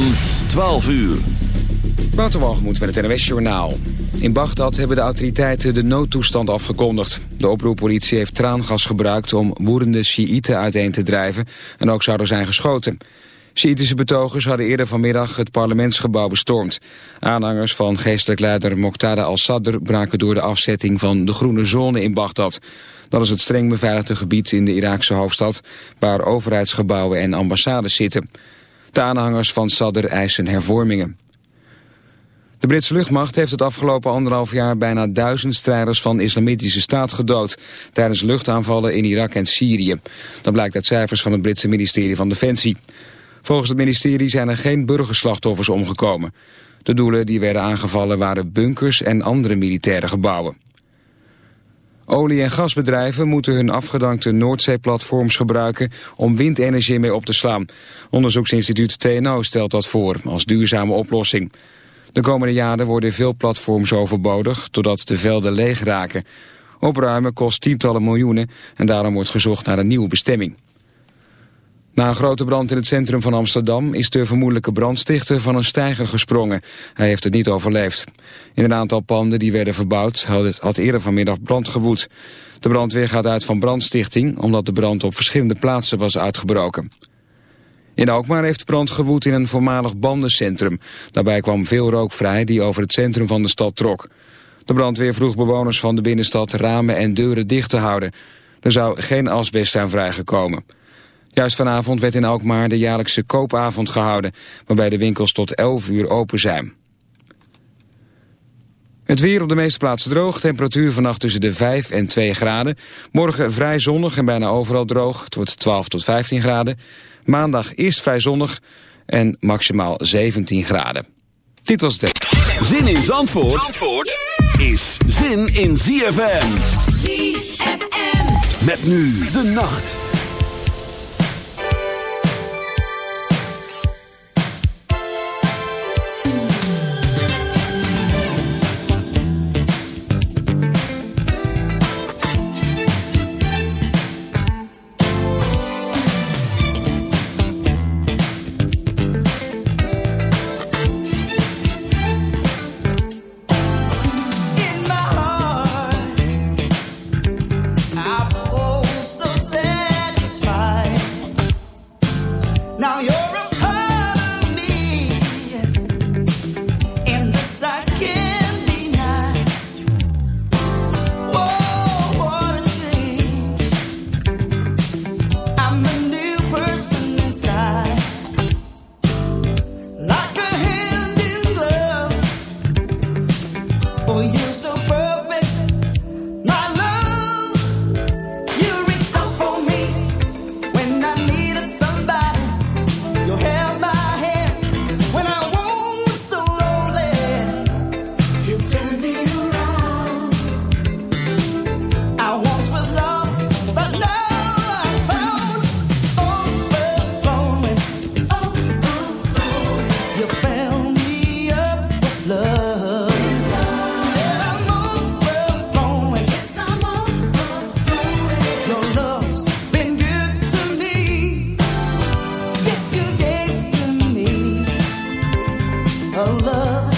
van 12 uur. Waterwalgemoed met het NWS Journaal. In Bagdad hebben de autoriteiten de noodtoestand afgekondigd. De oproeppolitie heeft traangas gebruikt om woedende Sjiïten uiteen te drijven... en ook zou er zijn geschoten. Sjiïtische betogers hadden eerder vanmiddag het parlementsgebouw bestormd. Aanhangers van geestelijk leider Moqtada al-Sadr braken door de afzetting van de groene zone in Bagdad. Dat is het streng beveiligde gebied in de Iraakse hoofdstad... waar overheidsgebouwen en ambassades zitten. Aanhangers van Sadr eisen hervormingen. De Britse luchtmacht heeft het afgelopen anderhalf jaar bijna duizend strijders van islamitische staat gedood tijdens luchtaanvallen in Irak en Syrië. Dat blijkt uit cijfers van het Britse ministerie van Defensie. Volgens het ministerie zijn er geen burgerslachtoffers omgekomen. De doelen die werden aangevallen waren bunkers en andere militaire gebouwen. Olie- en gasbedrijven moeten hun afgedankte Noordzeeplatforms gebruiken om windenergie mee op te slaan. Onderzoeksinstituut TNO stelt dat voor als duurzame oplossing. De komende jaren worden veel platforms overbodig doordat de velden leeg raken. Opruimen kost tientallen miljoenen en daarom wordt gezocht naar een nieuwe bestemming. Na een grote brand in het centrum van Amsterdam is de vermoedelijke brandstichter van een steiger gesprongen. Hij heeft het niet overleefd. In een aantal panden die werden verbouwd had eerder vanmiddag brand gewoed. De brandweer gaat uit van brandstichting omdat de brand op verschillende plaatsen was uitgebroken. In Alkmaar heeft brand gewoed in een voormalig bandencentrum. Daarbij kwam veel rook vrij die over het centrum van de stad trok. De brandweer vroeg bewoners van de binnenstad ramen en deuren dicht te houden. Er zou geen asbest zijn vrijgekomen. Juist vanavond werd in Alkmaar de jaarlijkse koopavond gehouden... waarbij de winkels tot 11 uur open zijn. Het weer op de meeste plaatsen droog. Temperatuur vannacht tussen de 5 en 2 graden. Morgen vrij zonnig en bijna overal droog. Het wordt 12 tot 15 graden. Maandag eerst vrij zonnig en maximaal 17 graden. Dit was het. Zin in Zandvoort, Zandvoort is zin in ZFM. ZFM. Met nu de nacht. For me.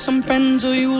some friends or you'll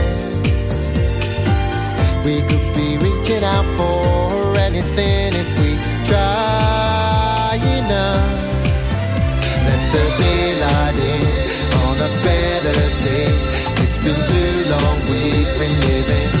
nothing if we try enough. Let the daylight in on a better day. It's been too long, we've been living.